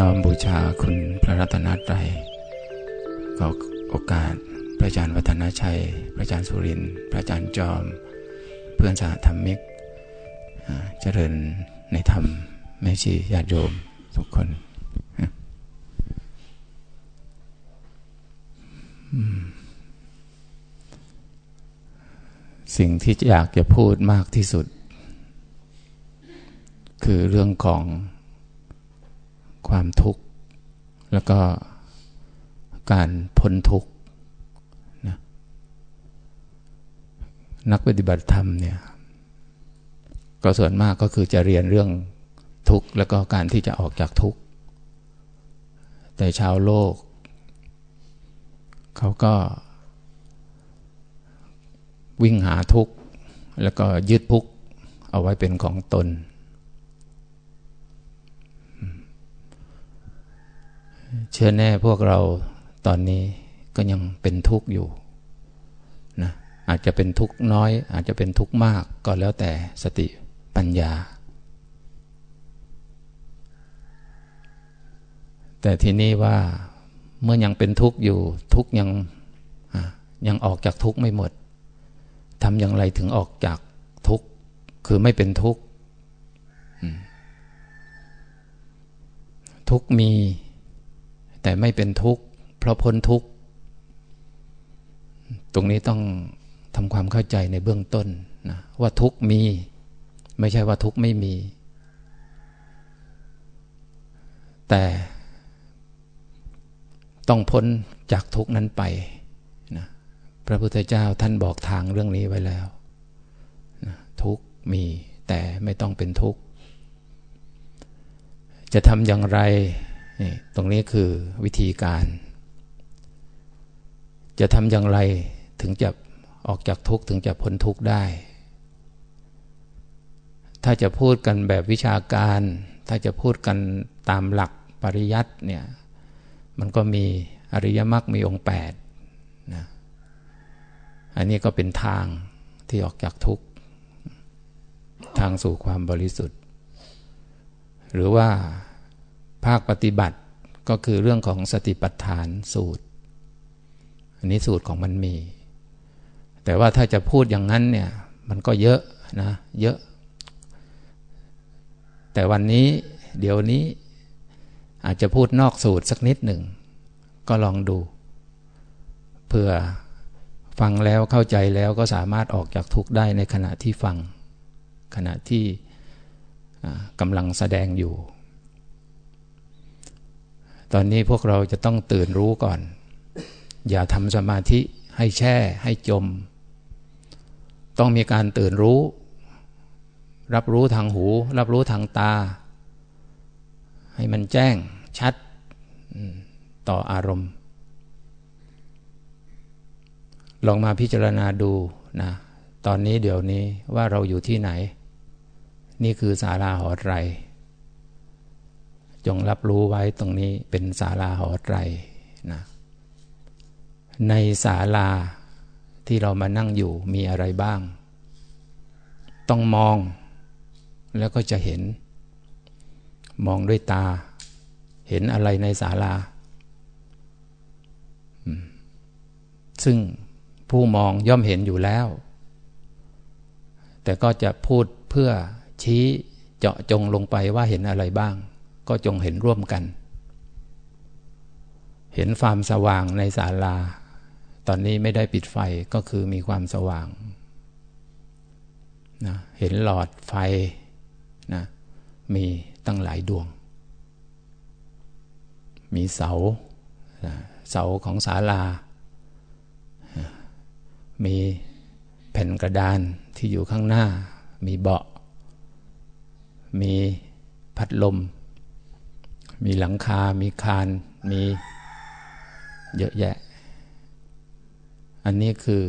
น้อมบูชาคุณพระรัตนตรัยขอโอกาสพระอาจารย์วัฒนชัย พระอาจารย์สุรินทร์พระอาจารย์จอม เพื่อนสหธรรมิกเจริญในธรรมแม่ชีญาติโยมทุกคนสิ่งที่อยากจะพูดมากที่สุด คือเรื่องของ ความทุกข์ แล้วก็การพ้นทุกข์นะนักปฏิบัติธรรมเนี่ยก็ส่วนมากก็คือจะเรียนเรื่องทุกข์แล้วก็การที่จะออกจากทุกข์ แต่ชาวโลก เขาก็ วิ่งหาทุกข์ แล้วก็ยึดทุกข์เอาไว้เป็นของตน เชื่อแน่พวกเราตอนนี้ก็ยังเป็นทุกข์อยู่นะอาจจะเป็นทุกข์น้อย อาจจะเป็นทุกข์มากก็แล้วแต่สติปัญญา แต่ทีนี้ว่าเมื่อยังเป็นทุกข์อยู่ ทุกข์ยังยังออกจากทุกข์ไม่หมดทำอย่างไรถึงออกจากทุกข์คือไม่เป็นทุกข์ทุกข์มี แต่ไม่เป็นทุกข์ เพราะพ้นทุกข์ ตรงนี้ต้องทำความเข้าใจในเบื้องต้นนะว่าทุกข์มี ไม่ใช่ว่าทุกข์ไม่มี แต่ต้องพ้นจากทุกข์นั้นไปนะพระพุทธเจ้าท่านบอกทางเรื่องนี้ไว้แล้วนะทุกข์มีแต่ไม่ต้องเป็นทุกข์ จะทำอย่างไร นี่ตรงนี้คือวิธีการ จะทำอย่างไรถึงจะออกจากทุกข์ถึงจะพ้นทุกข์ได้ ถ้าจะพูดกันแบบวิชาการ ถ้าจะพูดกันตามหลักปริยัติเนี่ย มันก็มีอริยมรรคมีองค์แปดนะ อันนี้ก็เป็นทางที่ออกจากทุกข์ ทางสู่ความบริสุทธิ์ หรือว่า ภาคปฏิบัติก็คือเรื่องของสติปัฏฐานสูตร อันนี้สูตรของมันมี แต่ว่าถ้าจะพูดอย่างนั้นเนี่ยมันก็เยอะนะเยอะ แต่วันนี้เดี๋ยวนี้อาจจะพูดนอกสูตรสักนิดหนึ่ง ก็ลองดูเพื่อฟังแล้วเข้าใจแล้วก็สามารถออกจากทุกข์ได้ในขณะที่ฟัง ขณะที่กำลังแสดงอยู่ อนนี้พวกเราจะต้องตื่นรู้ก่อน อย่าทำสมาธิให้แช่ ให้จม ต้องมีการตื่นรู้ รับรู้ทางหู รับรู้ทางตา ให้มันแจ้งชัดต่ออารมณ์ ลองมาพิจารณาดูนะตอนนี้เดี๋ยวนี้ว่าเราอยู่ที่ไหน นี่คือศาลาหอไตร จงรับรู้ไว้ตรงนี้เป็นศาลาหอไตรนะในศาลาที่เรามานั่งอยู่มีอะไรบ้าง ต้องมองแล้วก็จะเห็น มองด้วยตา เห็นอะไรในศาลา ซึ่งผู้มองย่อมเห็นอยู่แล้ว แต่ก็จะพูดเพื่อชี้เจาะจงลงไปว่าเห็นอะไรบ้าง ก็จงเห็นร่วมกัน เห็นความสว่างในศาลา ตอนนี้ไม่ได้ปิดไฟก็คือมีความสว่างนะเห็นหลอดไฟนะมีตั้งหลายดวง มีเสาเสาของศาลา มีแผ่นกระดานที่อยู่ข้างหน้า มีเบาะ มีพัดลม มีหลังคา มีคาน มีเยอะแยะ อันนี้คือ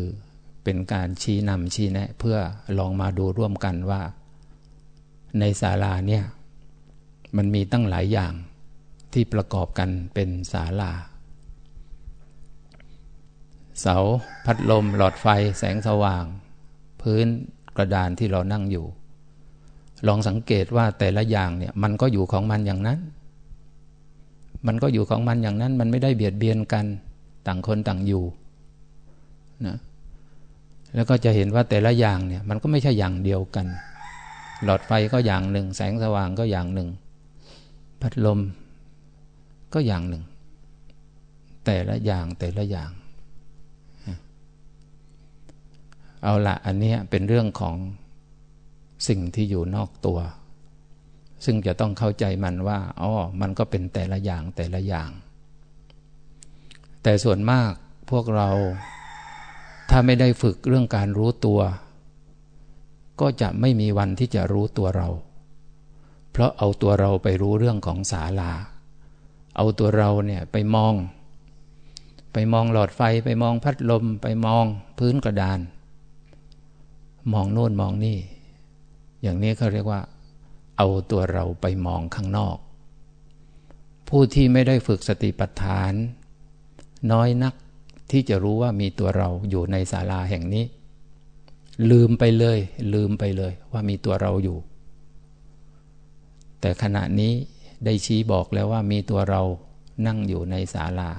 เป็นการชี้นำชี้แนะ เพื่อลองมาดูร่วมกันว่า ในศาลาเนี่ย มันมีตั้งหลายอย่างที่ประกอบกันเป็นศาลา เสาพัดลม หลอดไฟแสงสว่าง พื้นกระดานที่เรานั่งอยู่ ลองสังเกตว่าแต่ละอย่างเนี่ย มันก็อยู่ของมันอย่างนั้น มันก็อยู่ของมันอย่างนั้น มันไม่ได้เบียดเบียนกันต่างคนต่างอยู่นะแล้วก็จะเห็นว่าแต่ละอย่างเนี่ยมันก็ไม่ใช่อย่างเดียวกัน หลอดไฟก็อย่างหนึ่ง แสงสว่างก็อย่างหนึ่ง พัดลมก็อย่างหนึ่ง แต่ละอย่างแต่ละอย่าง เอาละอันนี้เป็นเรื่องของสิ่งที่อยู่นอกตัว ซึ่งจะต้องเข้าใจมันว่าอ๋อมันก็เป็นแต่ละอย่างแต่ละอย่าง แต่ส่วนมากพวกเราถ้าไม่ได้ฝึกเรื่องการรู้ตัว ก็จะไม่มีวันที่จะรู้ตัวเรา เพราะเอาตัวเราไปรู้เรื่องของศาลา เอาตัวเราเนี่ยไปมอง ไปมองหลอดไฟไปมองพัดลม ไปมองพื้นกระดาน มองโน่นมองนี่ อย่างนี้เขาเรียกว่า เอาตัวเราไปมองข้างนอก ผู้ที่ไม่ได้ฝึกสติปัฏฐาน น้อยนักที่จะรู้ว่ามีตัวเราอยู่ในศาลาแห่งนี้ ลืมไปเลย ลืมไปเลยว่ามีตัวเราอยู่ แต่ขณะนี้ได้ชี้บอกแล้วว่ามีตัวเรานั่งอยู่ในศาลา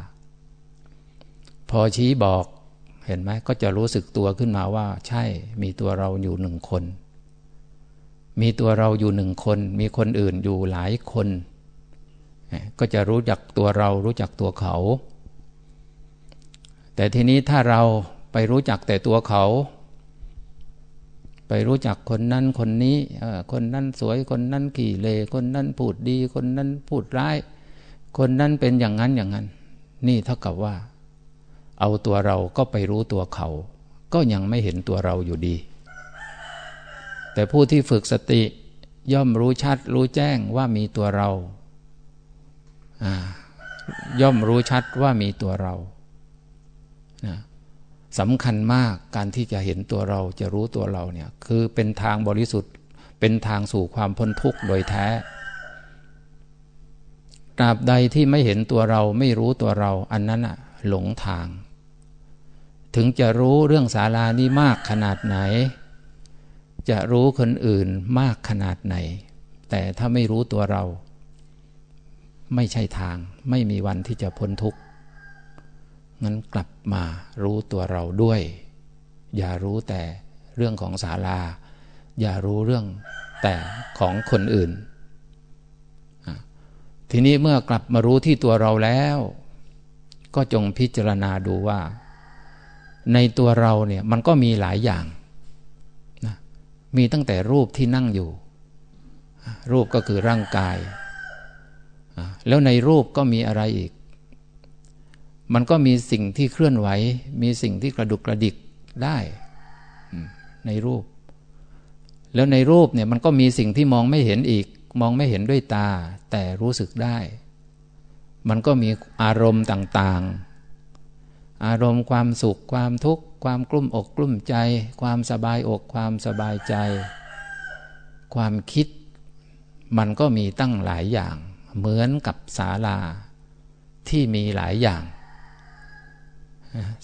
พอชี้บอกเห็นไหมก็จะรู้สึกตัวขึ้นมาว่า ใช่มีตัวเราอยู่หนึ่งคน มีตัวเราอยู่หนึ่งคน มีคนอื่นอยู่หลายคน ก็จะรู้จักตัวเรารู้จักตัวเขา แต่ทีนี้ถ้าเราไปรู้จักแต่ตัวเขา ไปรู้จักคนนั้นคนนี้คนนั้นสวยคนนั้นขี่เลคนนั้นพูดดี คนนั้นพูดร้าย คนนั้นเป็นอย่างนั้นอย่างนั้น นี่เท่ากับว่า เอาตัวเราก็ไปรู้ตัวเขา ก็ยังไม่เห็นตัวเราอยู่ดี แต่ผู้ที่ฝึกสติย่อมรู้ชัดรู้แจ้งว่ามีตัวเรา ย่อมรู้ชัดว่ามีตัวเราสำคัญมากการที่จะเห็นตัวเราจะรู้ตัวเราเนี่ยคือเป็นทางบริสุทธิ์เป็นทางสู่ความพ้นทุกข์โดยแท้ตราบใดที่ไม่เห็นตัวเราไม่รู้ตัวเรา อันนั้นอะหลงทาง ถึงจะรู้เรื่องศาลานี้มากขนาดไหน จะรู้คนอื่นมากขนาดไหน แต่ถ้าไม่รู้ตัวเรา ไม่ใช่ทาง ไม่มีวันที่จะพ้นทุกข์งั้นกลับมารู้ตัวเราด้วย อย่ารู้แต่เรื่องของศาลา อย่ารู้เรื่องแต่ของคนอื่น ทีนี้เมื่อกลับมารู้ที่ตัวเราแล้ว ก็จงพิจารณาดูว่า ในตัวเราเนี่ยมันก็มีหลายอย่าง มีตั้งแต่รูปที่นั่งอยู่ รูปก็คือร่างกาย แล้วในรูปก็มีอะไรอีก มันก็มีสิ่งที่เคลื่อนไหว มีสิ่งที่กระดุกกระดิกได้ในรูป แล้วในรูปเนี่ยมันก็มีสิ่งที่มองไม่เห็นอีก มองไม่เห็นด้วยตา แต่รู้สึกได้ มันก็มีอารมณ์ต่าง ๆ อารมณ์ความสุขความทุกข์ ความกลุ้มอกกลุ้มใจ ความสบายอกความสบายใจ ความคิด มันก็มีตั้งหลายอย่าง เหมือนกับศาลาที่มีหลายอย่าง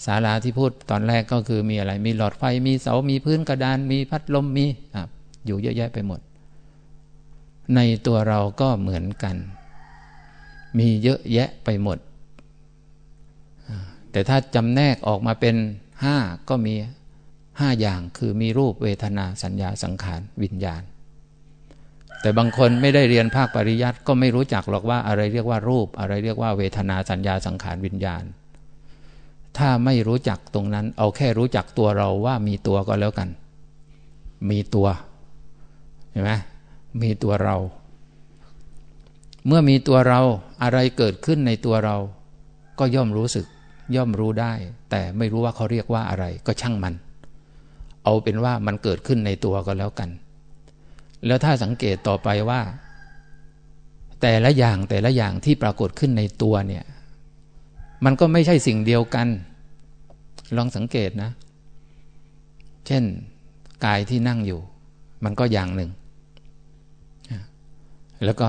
ศาลาที่พูดตอนแรกก็คือมีอะไร มีหลอดไฟมีเสามีพื้นกระดานมีพัดลมมีอยู่เยอะแยะไปหมด ในตัวเราก็เหมือนกัน มีเยอะแยะไปหมด แต่ถ้าจำแนกออกมาเป็น ห้าก็มีห้าอย่างคือมีรูปเวทนาสัญญาสังขารวิญญาณ แต่บางคนไม่ได้เรียนภาคปริยัติก็ไม่รู้จักหรอกว่าอะไรเรียกว่ารูป อะไรเรียกว่าเวทนาสัญญาสังขารวิญญาณ ถ้าไม่รู้จักตรงนั้น เอาแค่รู้จักตัวเราว่ามีตัวก็แล้วกัน มีตัวเห็นไหมมีตัวเรา เมื่อมีตัวเราอะไรเกิดขึ้นในตัวเราก็ย่อมรู้สึก ย่อมรู้ได้ แต่ไม่รู้ว่าเขาเรียกว่าอะไร ก็ช่างมัน เอาเป็นว่ามันเกิดขึ้นในตัวก็แล้วกัน แล้วถ้าสังเกตต่อไปว่า แต่ละอย่างแต่ละอย่างที่ปรากฏขึ้นในตัวเนี่ย มันก็ไม่ใช่สิ่งเดียวกัน ลองสังเกตนะ เช่นกายที่นั่งอยู่ มันก็อย่างหนึ่ง แล้วก็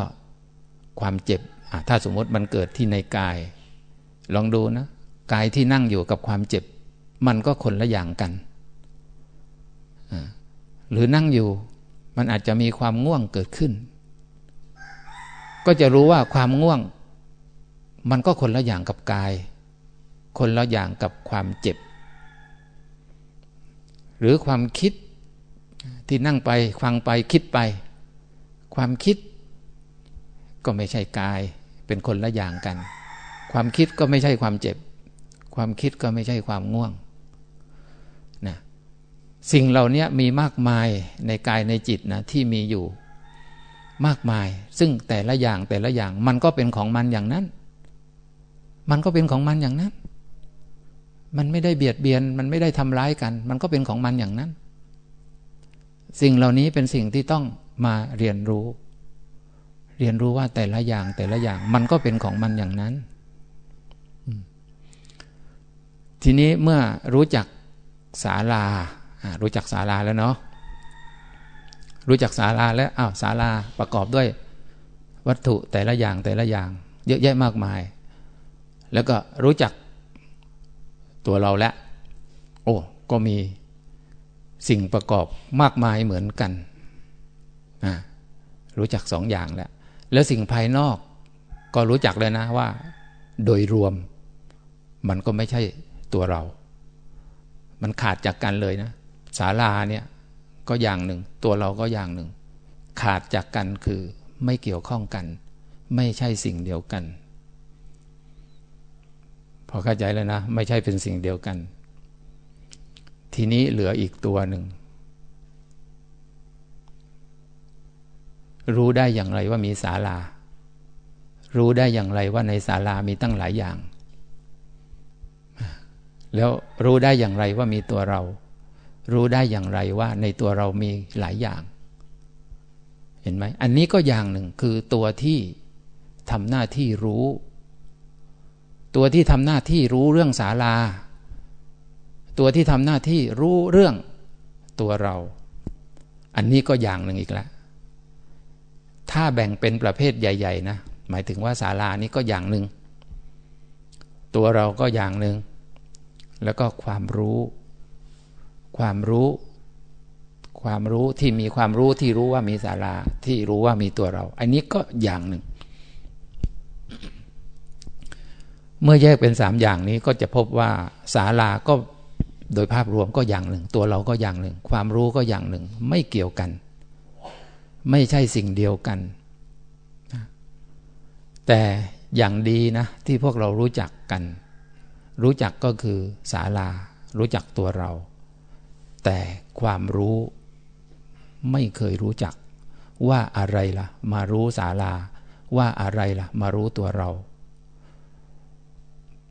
ความเจ็บถ้าสมมติมันเกิดที่ในกาย ลองดูนะ กายที่นั่งอยู่กับความเจ็บ มันก็คนละอย่างกัน หรือนั่งอยู่มันอาจจะมีความง่วงเกิดขึ้น ก็จะรู้ว่าความง่วง มันก็คนละอย่างกับกาย คนละอย่างกับความเจ็บ หรือความคิดที่นั่งไปฟังไปคิดไป ความคิดก็ไม่ใช่กาย เป็นคนละอย่างกัน ความคิดก็ไม่ใช่ความเจ็บ ความคิดก็ไม่ใช่ความง่วงนะสิ่งเหล่านี้มีมากมายในกายในจิตนะที่มีอยู่มากมาย ซึ่งแต่ละอย่างแต่ละอย่างมันก็เป็นของมันอย่างนั้น มันก็เป็นของมันอย่างนั้น มันไม่ได้เบียดเบียน มันไม่ได้ทำร้ายกัน มันก็เป็นของมันอย่างนั้น สิ่งเหล่านี้เป็นสิ่งที่ต้องมาเรียนรู้ เรียนรู้ว่าแต่ละอย่างแต่ละอย่างมันก็เป็นของมันอย่างนั้น ทีนี้เมื่อรู้จักศาลารู้จักศาลาแล้วเนาะรู้จักศาลาแล้วอ้าวศาลาประกอบด้วยวัตถุแต่ละอย่างแต่ละอย่าง เยอะแยะมากมาย แล้วก็รู้จักตัวเราแล้วโอ้ก็มีสิ่งประกอบมากมายเหมือนกัน รู้จักสองอย่างแล้ว แล้วสิ่งภายนอกก็รู้จักเลยนะว่า โดยรวม มันก็ไม่ใช่ ตัวเรา มันขาดจากกันเลยนะศาลาเนี่ยก็อย่างหนึ่ง ตัวเราก็อย่างหนึ่ง ขาดจากกันคือไม่เกี่ยวข้องกัน ไม่ใช่สิ่งเดียวกัน พอเข้าใจแล้วนะ ไม่ใช่เป็นสิ่งเดียวกัน ทีนี้เหลืออีกตัวหนึ่ง รู้ได้อย่างไรว่ามีศาลา รู้ได้อย่างไรว่าในศาลามีตั้งหลายอย่าง แล้วรู้ได้อย่างไรว่ามีตัวเรา รู้ได้อย่างไรว่าในตัวเรามีหลายอย่าง เห็นไหมอันนี้ก็อย่างหนึ่งคือตัวที่ทำหน้าที่รู้ ตัวที่ทำหน้าที่รู้เรื่องศาลา ตัวที่ทำหน้าที่รู้เรื่องตัวเรา อันนี้ก็อย่างหนึ่งอีกแล้วถ้าแบ่งเป็นประเภทใหญ่ ๆ นะ หมายถึงว่าศาลานี้ก็อย่างหนึ่ง ตัวเราก็อย่างหนึ่ง แล้วก็ความรู้ ความรู้ ความรู้ที่มีความรู้ที่รู้ว่ามีศาลาที่รู้ว่ามีตัวเรา อันนี้ก็อย่างหนึ่ง เมื่อแยกเป็นสามอย่างนี้ก็จะพบว่าศาลาก็โดยภาพรวมก็อย่างหนึ่ง ตัวเราก็อย่างหนึ่ง ความรู้ก็อย่างหนึ่ง ไม่เกี่ยวกัน ไม่ใช่สิ่งเดียวกัน แต่อย่างดีนะที่พวกเรารู้จักกัน รู้จักก็คือศาลา รู้จักตัวเรา แต่ความรู้ไม่เคยรู้จัก ว่าอะไรละ่ะ มารู้ศาลา ว่าอะไรละ่ะ มารู้ตัวเรา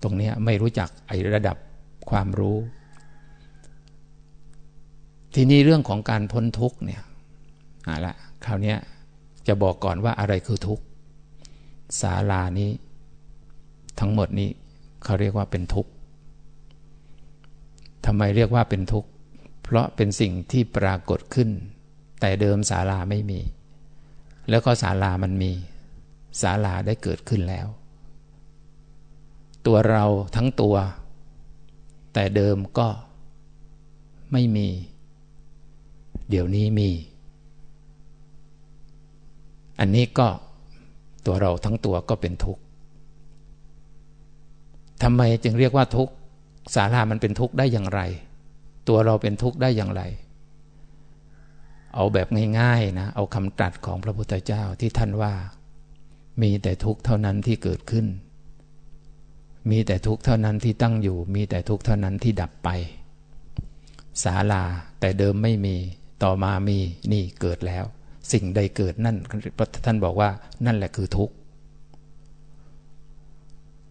ตรงนี้ไม่รู้จักไอระดับความรู้ ทีนี้เรื่องของการพ้นทุกเนี่ยอะละคราวนี้จะบอกก่อนว่าอะไรคือทุกศาลานี้ ทั้งหมดนี้ เขาเรียกว่าเป็นทุกข์ทำไมเรียกว่าเป็นทุกข์ เพราะเป็นสิ่งที่ปรากฏขึ้น แต่เดิมศาลาไม่มี แล้วก็ศาลามันมีศาลาได้เกิดขึ้นแล้ว ตัวเราทั้งตัว แต่เดิมก็ไม่มี เดี๋ยวนี้มี อันนี้ก็ตัวเราทั้งตัวก็เป็นทุกข์ ทำไมจึงเรียกว่าทุกข์ศาลามันเป็นทุกข์ได้อย่างไร ตัวเราเป็นทุกข์ได้อย่างไร เอาแบบง่ายๆนะ เอาคำตรัสของพระพุทธเจ้าที่ท่านว่า มีแต่ทุกข์เท่านั้นที่เกิดขึ้น มีแต่ทุกข์เท่านั้นที่ตั้งอยู่ มีแต่ทุกข์เท่านั้นที่ดับไปศาลาแต่เดิมไม่มีต่อมามีนี่เกิดแล้ว สิ่งใดเกิดนั่นท่านบอกว่านั่นแหละคือทุกข์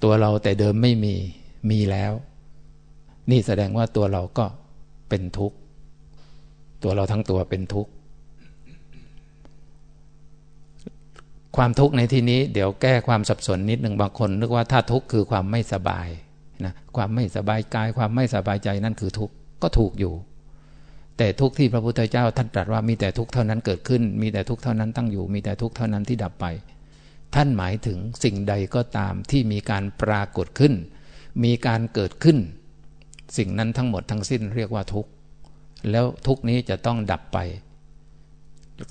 ตัวเราแต่เดิมไม่มีมีแล้ว นี่แสดงว่าตัวเราก็เป็นทุกข์ ตัวเราทั้งตัวเป็นทุกข์ ความทุกข์ในที่นี้ เดี๋ยวแก้ความสับสนนิดหนึ่งบางคนนึกว่าถ้าทุกข์คือความไม่สบายนะความไม่สบายกาย ความไม่สบายใจนั่นคือทุกข์ก็ถูกอยู่ แต่ทุกข์ที่พระพุทธเจ้าท่านตรัสว่ามีแต่ทุกข์เท่านั้นเกิดขึ้น มีแต่ทุกข์เท่านั้นตั้งอยู่ มีแต่ทุกข์เท่านั้นที่ดับไป ท่านหมายถึงสิ่งใดก็ตามที่มีการปรากฏขึ้น มีการเกิดขึ้น สิ่งนั้นทั้งหมดทั้งสิ้นเรียกว่าทุกข์ แล้วทุกข์นี้จะต้องดับไป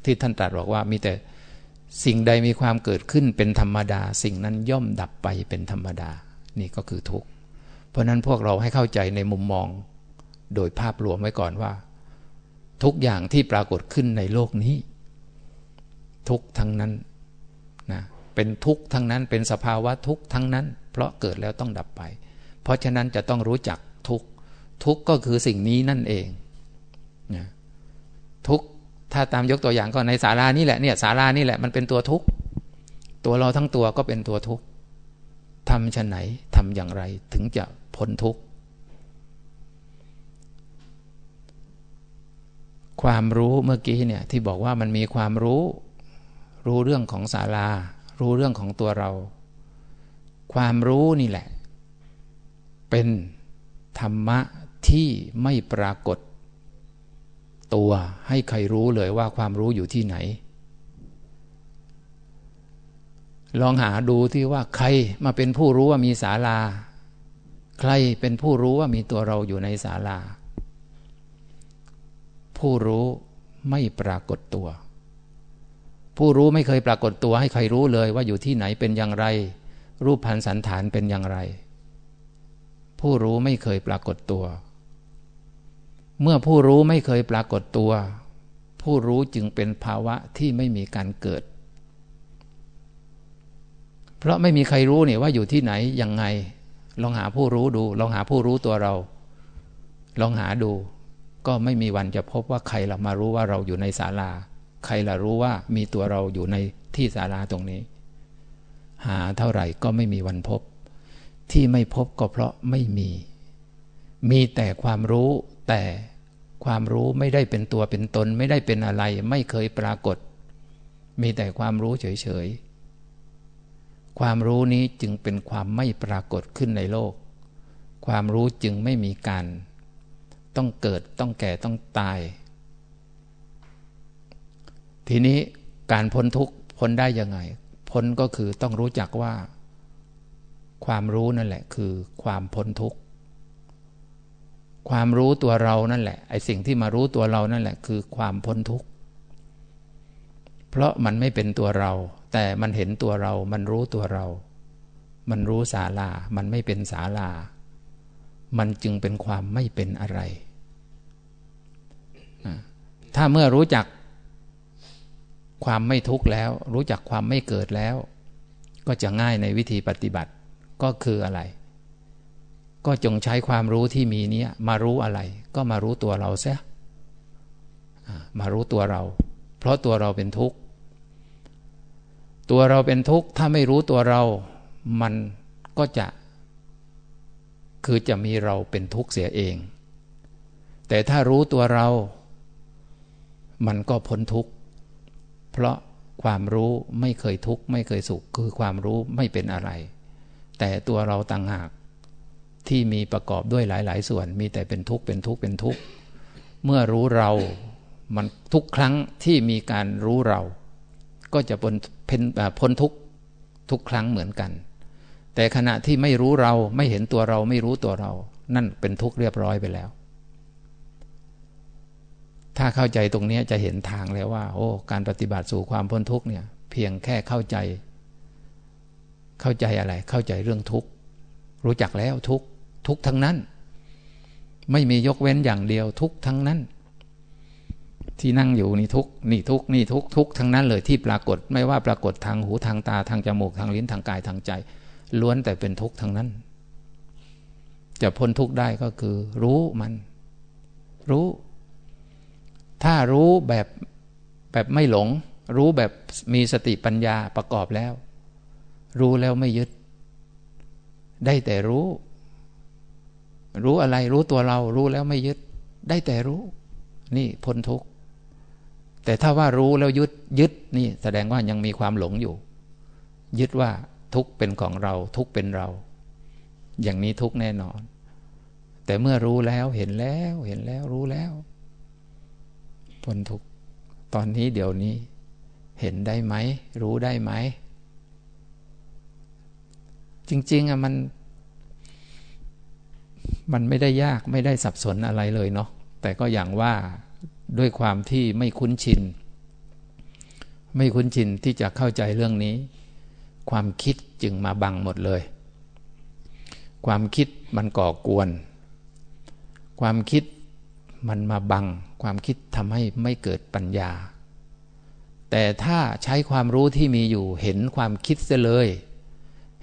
ที่ท่านตรัสบอกว่ามีแต่สิ่งใดมีความเกิดขึ้นเป็นธรรมดา สิ่งนั้นย่อมดับไปเป็นธรรมดา นี่ก็คือทุกข์ เพราะนั้นพวกเราให้เข้าใจในมุมมอง โดยภาพรวมไว้ก่อนว่า ทุกอย่างที่ปรากฏขึ้นในโลกนี้ ทุกทั้งนั้นนะ เป็นทุกข์ทั้งนั้น เป็นสภาวะทุกข์ทั้งนั้น เพราะเกิดแล้วต้องดับไป เพราะฉะนั้นจะต้องรู้จักทุกข์ทุกข์ก็คือสิ่งนี้นั่นเองนะทุกข์ถ้าตามยกตัวอย่างก็ในสารานี่แหละเนี่ยสารานี่แหละมันเป็นตัวทุกข์ตัวเราทั้งตัวก็เป็นตัวทุกข์ทำชนไหนทำอย่างไรถึงจะพ้นทุกข์ความรู้เมื่อกี้เนี่ยที่บอกว่ามันมีความรู้ รู้เรื่องของศาลา รู้เรื่องของตัวเรา ความรู้นี่แหละ เป็นธรรมะที่ไม่ปรากฏ ตัวให้ใครรู้เลยว่าความรู้อยู่ที่ไหน ลองหาดูที่ว่าใครมาเป็นผู้รู้ว่ามีศาลา ใครเป็นผู้รู้ว่ามีตัวเราอยู่ในศาลา ผู้รู้ไม่ปรากฏตัว ผู้รู้ไม่เคยปรากฏตัวให้ใครรู้เลยว่าอยู่ที่ไหนเป็นอย่างไร รูปพันสันฐานเป็นอย่างไร ผู้รู้ไม่เคยปรากฏตัว เมื่อผู้รู้ไม่เคยปรากฏตัว ผู้รู้จึงเป็นภาวะที่ไม่มีการเกิด เพราะไม่มีใครรู้เนี่ยว่าอยู่ที่ไหนยังไง ลองหาผู้รู้ดู ลองหาผู้รู้ตัวเรา ลองหาดู ก็ไม่มีวันจะพบว่าใครละมารู้ว่าเราอยู่ในศาลา ใครละรู้ว่ามีตัวเราอยู่ในที่ศาลาตรงนี้ หาเท่าไหร่ก็ไม่มีวันพบ ที่ไม่พบก็เพราะไม่มี มีแต่ความรู้แต่ความรู้ไม่ได้เป็นตัวเป็นตน ไม่ได้เป็นอะไร ไม่เคยปรากฏ มีแต่ความรู้เฉยๆ ความรู้นี้จึงเป็นความไม่ปรากฏขึ้นในโลก ความรู้จึงไม่มีการ ต้องเกิดต้องแก่ต้องตาย ทีนี้การพ้นทุกข์พ้นได้ยังไง พ้นก็คือต้องรู้จักว่า ความรู้นั่นแหละ คือความพ้นทุกข์ความรู้ตัวเรานั่นแหละไอสิ่งที่มารู้ตัวเรานั่นแหละ คือความพ้นทุกข์เพราะมันไม่เป็นตัวเรา แต่มันเห็นตัวเรา มันรู้ตัวเรา มันรู้ศาลา มันไม่เป็นศาลา มันจึงเป็นความไม่เป็นอะไร ถ้าเมื่อรู้จัก ความไม่ทุกข์แล้ว รู้จักความไม่เกิดแล้ว ก็จะง่ายในวิธีปฏิบัติก็คืออะไร ก็จงใช้ความรู้ที่มีนี้มารู้อะไร ก็มารู้ตัวเราเสียมารู้ตัวเรา เพราะตัวเราเป็นทุกข์ ตัวเราเป็นทุกข์ ถ้าไม่รู้ตัวเรา มันก็จะ คือจะมีเราเป็นทุกข์เสียเอง แต่ถ้ารู้ตัวเรา มันก็พ้นทุกข์ เพราะความรู้ไม่เคยทุกข์ไม่เคยสุข คือความรู้ไม่เป็นอะไร แต่ตัวเราต่างหากที่มีประกอบด้วยหลาย ๆ ส่วน มีแต่เป็นทุกข์เป็นทุกข์เป็นทุกข์เมื่อรู้เรามันทุกครั้งที่มีการรู้เรา ก็จะพ้นพ้นทุกทุกครั้งเหมือนกัน แต่ขณะที่ไม่รู้เราไม่เห็นตัวเราไม่รู้ตัวเรา นั่นเป็นทุกข์เรียบร้อยไปแล้ว ถ้าเข้าใจตรงนี้จะเห็นทางแล้วว่า โอ้ การปฏิบัติสู่ความพ้นทุกข์เนี่ย เพียงแค่เข้าใจ เข้าใจอะไร เข้าใจเรื่องทุกข์รู้จักแล้วทุกทุกทั้งนั้น ไม่มียกเว้นอย่างเดียวทุกทั้งนั้น ที่นั่งอยู่นี่ทุกนี่ทุกนี่ทุกทุกทั้งนั้นเลยที่ปรากฏไม่ว่าปรากฏทางหูทางตาทางจมูกทางลิ้นทางกายทางใจ ล้วนแต่เป็นทุกทั้งนั้น จะพ้นทุกได้ก็คือ รู้มัน รู้ ถ้ารู้แบบแบบไม่หลง รู้แบบมีสติปัญญาประกอบแล้ว รู้แล้วไม่ยึด ได้แต่รู้ รู้อะไรรู้ตัวเรา รู้แล้วไม่ยึด ได้แต่รู้ นี่พ้นทุกข์แต่ถ้าว่ารู้แล้วยึดยึดนี่แสดงว่ายังมีความหลงอยู่ ยึดว่าทุกเป็นของเราทุกเป็นเรา อย่างนี้ทุกแน่นอน แต่เมื่อรู้แล้วเห็นแล้วเห็นแล้วรู้แล้ว พ้นทุกตอนนี้เดี๋ยวนี้ เห็นได้ไหม รู้ได้ไหม จริง ๆอะมัน มันไม่ได้ยากไม่ได้สับสนอะไรเลยเนาะแต่ก็อย่างว่าด้วยความที่ไม่คุ้นชิน ไม่คุ้นชินที่จะเข้าใจเรื่องนี้ ความคิดจึงมาบังหมดเลย ความคิดมันก่อกวน ความคิดมันมาบัง ความคิดทำให้ไม่เกิดปัญญา แต่ถ้าใช้ความรู้ที่มีอยู่เห็นความคิดเสียเลย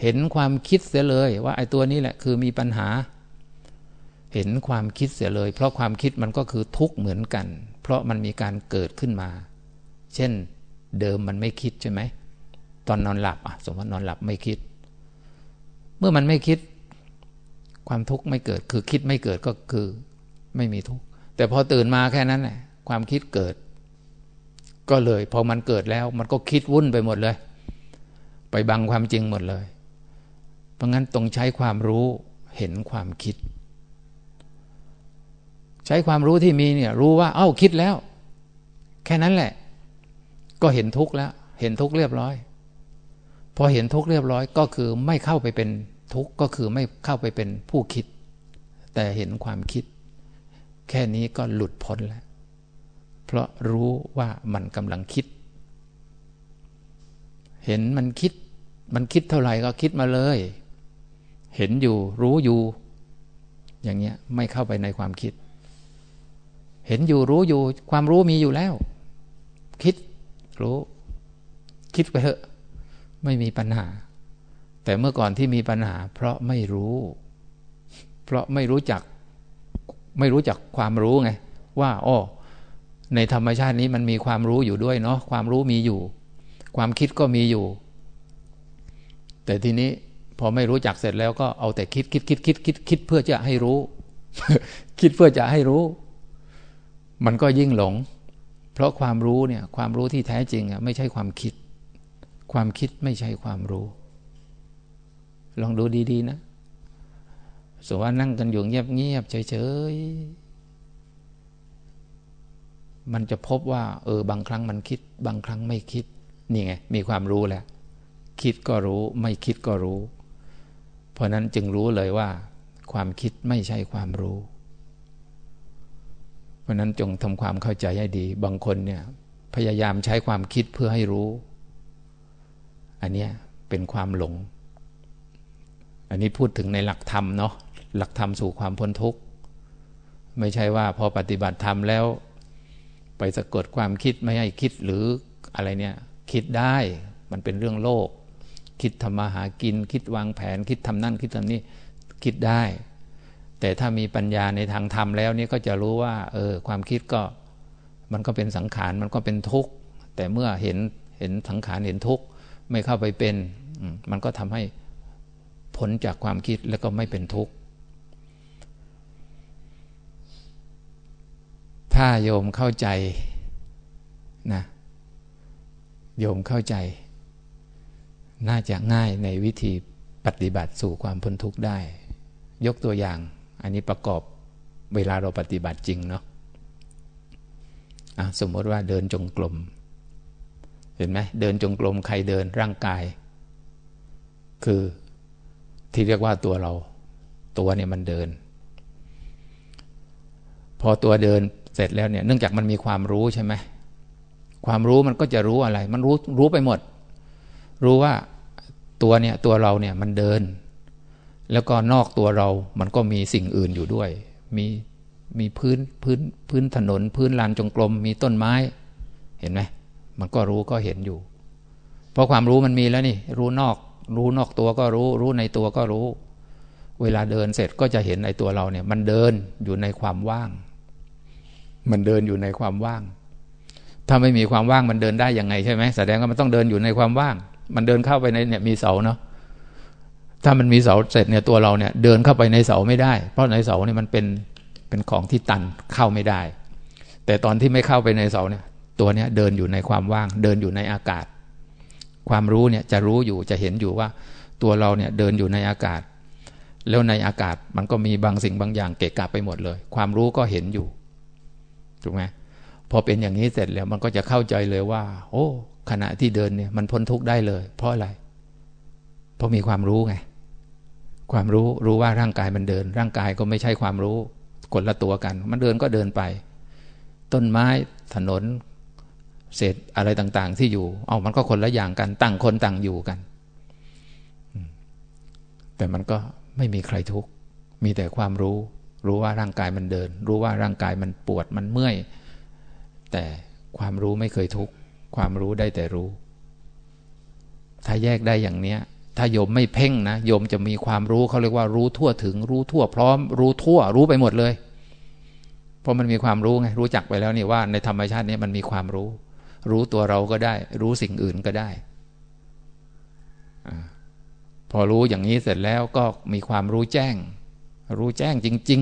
เห็นความคิดเสียเลยว่าไอ้ตัวนี้แหละคือมีปัญหา เห็นความคิดเสียเลย เพราะความคิดมันก็คือทุกข์เหมือนกัน เพราะมันมีการเกิดขึ้นมา เช่นเดิมมันไม่คิดใช่ไหมตอนนอนหลับอะสมมตินอนหลับไม่คิด เมื่อมันไม่คิด ความทุกข์ไม่เกิดคือคิดไม่เกิดก็คือไม่มีทุกข์ แต่พอตื่นมาแค่นั้นแหละความคิดเกิด ก็เลยพอมันเกิดแล้ว มันก็คิดวุ่นไปหมดเลย ไปบังความจริงหมดเลย เพราะงั้นตรงใช้ความรู้เห็นความคิด ใช้ความรู้ที่มีเนี่ยรู้ว่า เอ้าคิดแล้ว แค่นั้นแหละ ก็เห็นทุกข์แล้ว เห็นทุกข์เรียบร้อยพอเห็นทุกข์เรียบร้อยก็คือไม่เข้าไปเป็นทุกข์ก็คือไม่เข้าไปเป็นผู้คิด แต่เห็นความคิด แค่นี้ก็หลุดพ้นแล้ว เพราะรู้ว่ามันกำลังคิด เห็นมันคิด มันคิดเท่าไหร่ก็คิดมาเลย เห็นอยู่ รู้อยู่ อย่างเงี้ยไม่เข้าไปในความคิด เห็นอยู่รู้อยู่ ความรู้มีอยู่แล้ว คิดรู้ คิดไปเถอะ ไม่มีปัญหา แต่เมื่อก่อนที่มีปัญหา เพราะไม่รู้ เพราะไม่รู้จัก ไม่รู้จักความรู้ไง ว่าอ้อในธรรมชาตินี้มันมีความรู้อยู่ด้วยเนาะความรู้มีอยู่ ความคิดก็มีอยู่ แต่ทีนี้พอไม่รู้จักเสร็จแล้วก็เอาแต่คิดคิดคิดคิดคิดคิดเพื่อจะให้รู้ คิดเพื่อจะให้รู้ มันก็ยิ่งหลง เพราะความรู้เนี่ย ความรู้ที่แท้จริงอะไม่ใช่ความคิด ความคิดไม่ใช่ความรู้ ลองดูดี ๆ นะ สมมติว่านั่งกันอยู่เงียบๆเฉยๆ มันจะพบว่า เออ บางครั้งมันคิด บางครั้งไม่คิด นี่ไง มีความรู้แล้ว คิดก็รู้ ไม่คิดก็รู้ เพราะนั้นจึงรู้เลยว่า ความคิดไม่ใช่ความรู้ เพราะนั้นจงทำความเข้าใจให้ดี บางคนเนี่ย พยายามใช้ความคิดเพื่อให้รู้ อันนี้เป็นความหลงอันนี้พูดถึงในหลักธรรมเนาะ หลักธรรมสู่ความพ้นทุกข์ ไม่ใช่ว่าพอปฏิบัติธรรมแล้ว ไปสะกดความคิดไม่ให้คิดหรืออะไรเนี่ย คิดได้มันเป็นเรื่องโลก คิดทำมาหากิน คิดวางแผน คิดทำนั่นคิดทำนี่คิดได้ แต่ถ้ามีปัญญาในทางธรรมแล้วนี่ก็จะรู้ว่า เออ ความคิดก็มันก็เป็นสังขารมันก็เป็นทุกข์ แต่เมื่อเห็นเห็นสังขารเห็นทุกข์ไม่เข้าไปเป็น มันก็ทำให้พ้นจากความคิดแล้วก็ไม่เป็นทุกข์ ถ้าโยมเข้าใจนะโยมเข้าใจ น่าจะง่ายในวิธีปฏิบัติสู่ความพ้นทุกข์ได้ ยกตัวอย่าง อันนี้ประกอบเวลาเราปฏิบัติจริงเนาะะสมมติว่าเดินจงกรมเห็นไหมเดินจงกรมใครเดินร่างกาย คือที่เรียกว่าตัวเรา ตัวเนี่ยมันเดิน พอตัวเดิน เสร็จแล้วเนี่ยเนื่องจากมันมีความรู้ใช่ไหมความรู้มันก็จะรู้อะไร มันรู้รู้ไปหมด รู้ว่าตัวเนี่ยตัวเราเนี่ยมันเดิน แล้วก็นอกตัวเรามันก็มีสิ่งอื่นอยู่ด้วย มีมีพื้นพื้นพื้นถนน พื้นลานจงกรมมีต้นไม้ เห็นไหมมันก็รู้ก็เห็นอยู่ เพราะความรู้มันมีแล้วนี่ รู้นอก รู้นอกตัวก็รู้ รู้ในตัวก็รู้ เวลาเดินเสร็จก็จะเห็นในตัวเราเนี่ย มันเดินอยู่ในความว่าง มันเดินอยู่ในความว่าง ถ้าไม่มีความว่างมันเดินได้ยังไงใช่ไหมแสดงว่ามันต้องเดินอยู่ในความว่าง มันเดินเข้าไปในเนี่ยมีเสาเนาะถ้ามันมีเสาเสร็จเนี่ยตัวเราเนี่ยเดินเข้าไปในเสาไม่ได้ เพราะในเสาเนี่ยมันเป็นเป็นของที่ตันเข้าไม่ได้ แต่ตอนที่ไม่เข้าไปในเสาเนี่ยตัวเนี้ยเดินอยู่ในความว่าง เดินอยู่ในอากาศ ความรู้เนี่ยจะรู้อยู่จะเห็นอยู่ว่าตัวเราเนี่ยเดินอยู่ในอากาศ แล้วในอากาศมันก็มีบางสิ่งบางอย่างเกะกะไปหมดเลย ความรู้ก็เห็นอยู่ ถูกไหมพอเป็นอย่างนี้เสร็จแล้ว มันก็จะเข้าใจเลยว่า โอ้ ขณะที่เดินเนี่ย มันพ้นทุกข์ได้เลย เพราะอะไร เพราะมีความรู้ไง ความรู้รู้ว่าร่างกายมันเดิน ร่างกายก็ไม่ใช่ความรู้คนละตัวกัน มันเดินก็เดินไป ต้นไม้ถนน เศษอะไรต่าง ๆ ที่อยู่ เอามันก็คนละอย่างกันต่างคนต่างอยู่กัน แต่มันก็ไม่มีใครทุกข์มีแต่ความรู้ รู้ว่าร่างกายมันเดิน รู้ว่าร่างกายมันปวดมันเมื่อย แต่ความรู้ไม่เคยทุกข์ความรู้ได้แต่รู้ ถ้าแยกได้อย่างเนี้ย ถ้าโยมไม่เพ่งนะโยมจะมีความรู้เขาเรียกว่ารู้ทั่วถึง รู้ทั่วพร้อม รู้ทั่ว รู้ไปหมดเลย เพราะมันมีความรู้ไงรู้จักไปแล้วนี่ว่า ในธรรมชาตินี้มันมีความรู้ รู้ตัวเราก็ได้ รู้สิ่งอื่นก็ได้พอรู้อย่างนี้เสร็จแล้วก็มีความรู้แจ้ง รู้แจ้งจริง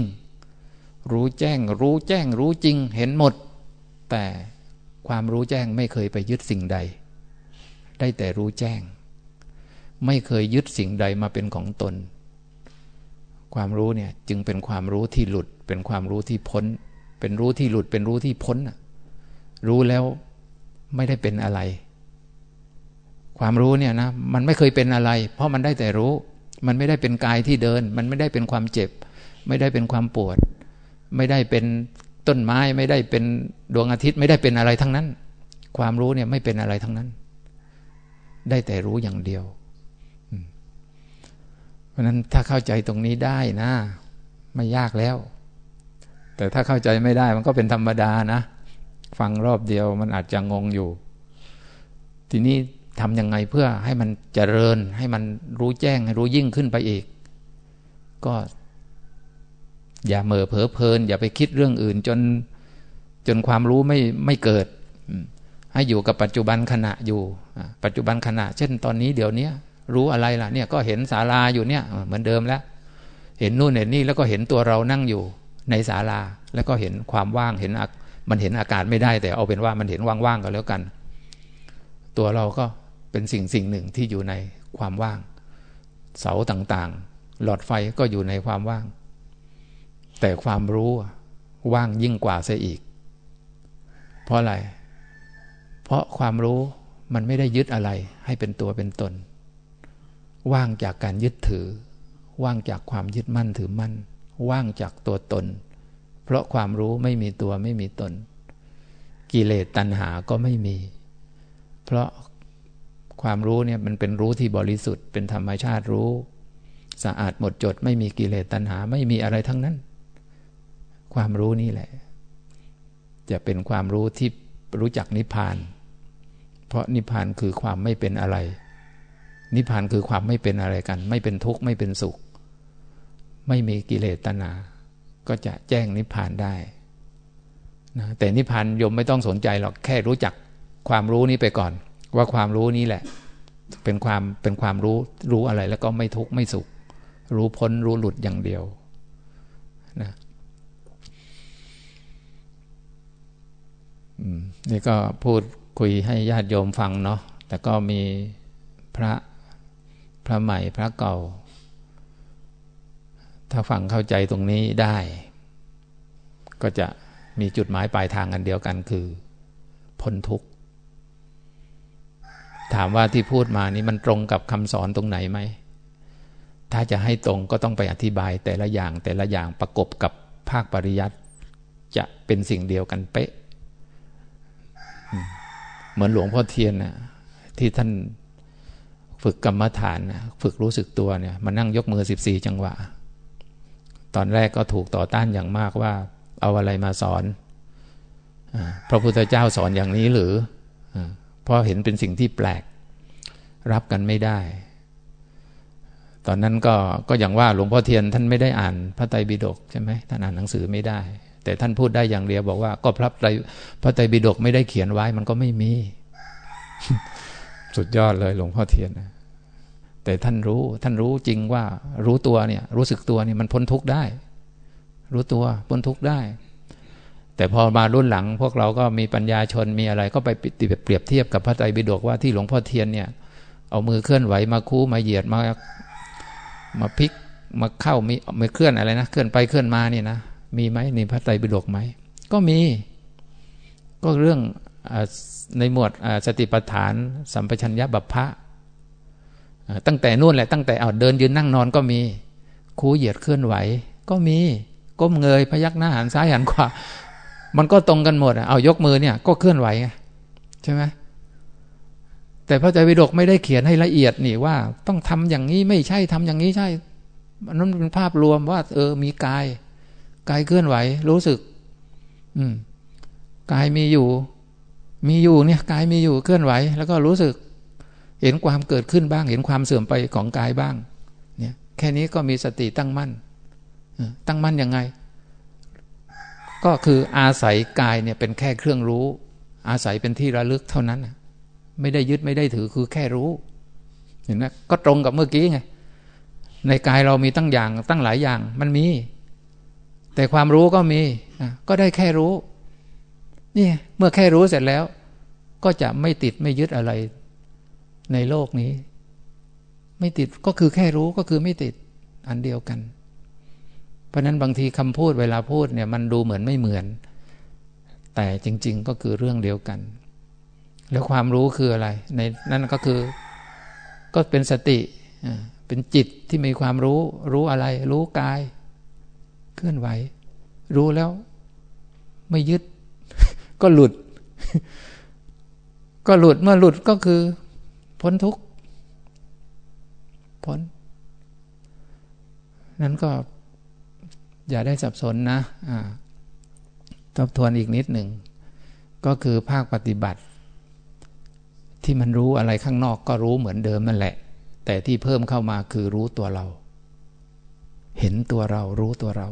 ๆ รู้แจ้ง รู้แจ้ง รู้จริง เห็นหมด แต่ความรู้แจ้งไม่เคยไปยึดสิ่งใด ได้แต่รู้แจ้ง ไม่เคยยึดสิ่งใดมาเป็นของตน ความรู้เนี่ยจึงเป็นความรู้ที่หลุด เป็นความรู้ที่พ้น เป็นรู้ที่หลุด เป็นรู้ที่พ้น รู้แล้วไม่ได้เป็นอะไร ความรู้เนี่ยนะมันไม่เคยเป็นอะไร เพราะมันได้แต่รู้ มันไม่ได้เป็นกายที่เดิน มันไม่ได้เป็นความเจ็บ ไม่ได้เป็นความปวด ไม่ได้เป็นต้นไม้ไม่ได้เป็นดวงอาทิตย์ไม่ได้เป็นอะไรทั้งนั้น ความรู้เนี่ยไม่เป็นอะไรทั้งนั้น ได้แต่รู้อย่างเดียว เพราะนั้นถ้าเข้าใจตรงนี้ได้นะ ไม่ยากแล้ว แต่ถ้าเข้าใจไม่ได้มันก็เป็นธรรมดานะ ฟังรอบเดียวมันอาจจะงงอยู่ ทีนี้ ทำยังไงเพื่อให้มันเจริญ ให้มันรู้แจ้ง ให้รู้ยิ่งขึ้นไปอีก ก็ อย่าเมื่อเผลอเพลิน อย่าไปคิดเรื่องอื่น จนจนความรู้ไม่ไม่เกิด ให้อยู่กับปัจจุบันขณะอยู่ ปัจจุบันขณะ เช่นตอนนี้เดี๋ยวนี้รู้อะไรล่ะเนี่ยก็เห็นศาลาอยู่เนี่ยเหมือนเดิมแล้ว เห็นนู่นเห็นนี่แล้วก็เห็นตัวเรานั่งอยู่ในศาลา แล้วก็เห็นความว่างเห็นมันเห็นอากาศไม่ได้ แต่เอาเป็นว่ามันเห็นว่างๆก็แล้วกัน ตัวเราก็ เป็นสิ่งสิ่งหนึ่งที่อยู่ในความว่าง เสาต่างๆ หลอดไฟก็อยู่ในความว่าง แต่ความรู้ว่างยิ่งกว่าเสียอีก เพราะอะไร เพราะความรู้มันไม่ได้ยึดอะไรให้เป็นตัวเป็นตน ว่างจากการยึดถือ ว่างจากความยึดมั่นถือมั่น ว่างจากตัวตน เพราะความรู้ไม่มีตัวไม่มีตน กิเลสตัณหาก็ไม่มี เพราะ ความรู้เนี่ยมันเป็นรู้ที่บริสุทธิ์เป็นธรรมชาติรู้ สะอาดหมดจด ไม่มีกิเลสตัณหา ไม่มีอะไรทั้งนั้น ความรู้นี่แหละ จะเป็นความรู้ที่รู้จักนิพพาน เพราะนิพพานคือความไม่เป็นอะไร นิพพานคือความไม่เป็นอะไรกัน ไม่เป็นทุกข์ไม่เป็นสุข ไม่มีกิเลสตัณหา ก็จะแจ้งนิพพานได้นะแต่นิพพานยมไม่ต้องสนใจหรอกแค่รู้จักความรู้นี้ไปก่อน ว่าความรู้นี้แหละ เป็นความเป็นความรู้รู้อะไรแล้วก็ไม่ทุกข์ไม่สุข รู้พ้นรู้หลุดอย่างเดียวนะนี่ก็พูดคุยให้ญาติโยมฟังเนาะแต่ก็มีพระพระใหม่พระเก่า ถ้าฟังเข้าใจตรงนี้ได้ ก็จะมีจุดหมายปลายทางกันเดียวกันคือพ้นทุกข์ ถามว่าที่พูดมานี้มันตรงกับคำสอนตรงไหนไหม ถ้าจะให้ตรงก็ต้องไปอธิบายแต่ละอย่างแต่ละอย่างประกบกับภาคปริยัติจะเป็นสิ่งเดียวกันเป๊ะ เหมือนหลวงพ่อเทียนนะที่ท่านฝึกกรรมฐานนะฝึกรู้สึกตัวเนี่ยมานั่งยกมือสิบสี่จังหวะ ตอนแรกก็ถูกต่อต้านอย่างมากว่า เอาอะไรมาสอน พระพุทธเจ้าสอนอย่างนี้หรือ เพราะเห็นเป็นสิ่งที่แปลก รับกันไม่ได้ ตอนนั้นก็ก็อย่างว่าหลวงพ่อเทียนท่านไม่ได้อ่านพระไตรปิฎกใช่ไหมท่านอ่านหนังสือไม่ได้ แต่ท่านพูดได้อย่างเดียวบอกว่า ก็พระไตรพระไตรปิฎกไม่ได้เขียนไว้มันก็ไม่มี สุดยอดเลยหลวงพ่อเทียนนะแต่ท่านรู้ท่านรู้จริงว่ารู้ตัวเนี่ย รู้สึกตัวเนี่ยมันพ้นทุกข์ได้ รู้ตัวพ้นทุกข์ได้ แต่พอมารุ่นหลังพวกเราก็มีปัญญาชนมีอะไรก็ไปเปรียบเทียบกับพระไตรปิฎกว่าที่หลวงพ่อเทียนเนี่ยเอามือเคลื่อนไหวมาคู่มาเหยียดมามาพลิกมาเข้ามีมือเคลื่อนอะไรนะเคลื่อนไปเคลื่อนมานี่นะมีไหมในพระไตรปิฎกไหมก็มี ก็เรื่องในหมวดสติปัฏฐาน สัมปชัญญะบัพพะตั้งแต่นู่นแหละตั้งแต่เอาเดินยืนนั่งนอนก็มีคูเหยียดเคลื่อนไหว ก็มีก้มเงยพยักหน้าหันซ้ายหันขวา มันก็ตรงกันหมดเอายกมือเนี่ยก็เคลื่อนไหวใช่ไหมแต่พระไตรปิฎกไม่ได้เขียนให้ละเอียดนี่ว่า ต้องทำอย่างนี้ไม่ใช่ทำอย่างนี้ใช่อันนั้นเป็นภาพรวมว่า เออ มีกาย กายเคลื่อนไหว รู้สึก อืมกายมีอยู่ มีอยู่เนี่ยกายมีอยู่เคลื่อนไหว แล้วก็รู้สึก เห็นความเกิดขึ้นบ้าง เห็นความเสื่อมไปของกายบ้าง เนี่ย แค่นี้ก็มีสติตั้งมั่นตั้งมั่นยังไง ก็คืออาศัยกายเนี่ยเป็นแค่เครื่องรู้ อาศัยเป็นที่ระลึกเท่านั้นไม่ได้ยึดไม่ได้ถือคือแค่รู้ เห็นไหมก็ตรงกับเมื่อกี้ไงในกายเรามีตั้งอย่างตั้งหลายอย่างมันมี แต่ความรู้ก็มีก็ได้แค่รู้นี่เมื่อแค่รู้เสร็จแล้ว ก็จะไม่ติดไม่ยึดอะไร ในโลกนี้ ไม่ติดก็คือแค่รู้ก็คือไม่ติดอันเดียวกัน เพราะนั้นบางทีคำพูดเวลาพูดเนี่ยมันดูเหมือนไม่เหมือน แต่จริง ๆ ก็คือเรื่องเดียวกัน แล้วความรู้คืออะไร ในนั่นก็คือก็เป็นสติเป็นจิตที่มีความรู้ รู้อะไร รู้กาย เคลื่อนไหว รู้แล้ว ไม่ยึด ก็หลุด ก็หลุดเมื่อหลุดก็คือ พ้นทุกข์พ้นนั้นก็ อย่าได้สับสนนะทบทวนอีกนิดหนึ่ง ก็คือภาคปฏิบัติ ที่มันรู้อะไรข้างนอกก็รู้เหมือนเดิมนั่นแหละ แต่ที่เพิ่มเข้ามาคือรู้ตัวเรา เห็นตัวเรารู้ตัวเรา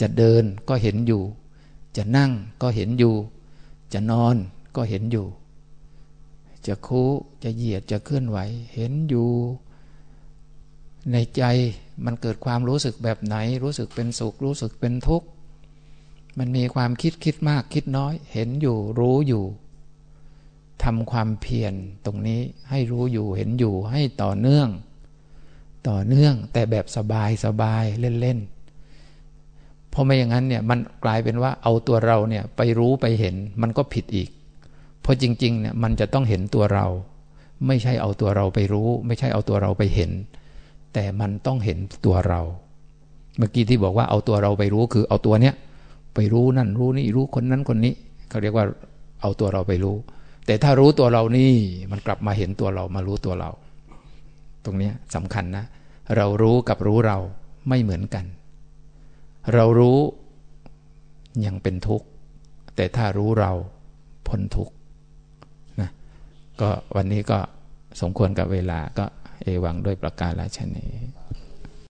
จะเดินก็เห็นอยู่ จะนั่งก็เห็นอยู่ จะนอนก็เห็นอยู่ จะคูจะเหยียดจะเคลื่อนไหว เห็นอยู่ ในใจ มันเกิดความรู้สึกแบบไหน รู้สึกเป็นสุข รู้สึกเป็นทุกข์ มันมีความคิดคิดมากคิดน้อย เห็นอยู่รู้อยู่ทำความเพียรตรงนี้ให้รู้อยู่เห็นอยู่ให้ต่อเนื่อง ต่อเนื่องแต่แบบสบายสบายเล่นๆเพราะไม่อย่างนั้นเนี่ยมันกลายเป็นว่าเอาตัวเราเนี่ยไปรู้ไปเห็นมันก็ผิดอีก เพราะจริงๆเนี่ยมันจะต้องเห็นตัวเรา ไม่ใช่เอาตัวเราไปรู้ ไม่ใช่เอาตัวเราไปเห็น แต่มันต้องเห็นตัวเรา เมื่อกี้ที่บอกว่าเอาตัวเราไปรู้คือเอาตัวเนี้ยไปรู้นั่นรู้นี่รู้คนนั้นคนนี้เขาเรียกว่าเอาตัวเราไปรู้ แต่ถ้ารู้ตัวเรานี่มันกลับมาเห็นตัวเรามารู้ตัวเรา ตรงนี้สำคัญนะ เรารู้กับรู้เราไม่เหมือนกัน เรารู้ยังเป็นทุกข์ แต่ถ้ารู้เราพ้นทุกข์นะก็วันนี้ก็สมควรกับเวลาก็ เอวังด้วยประการราชนี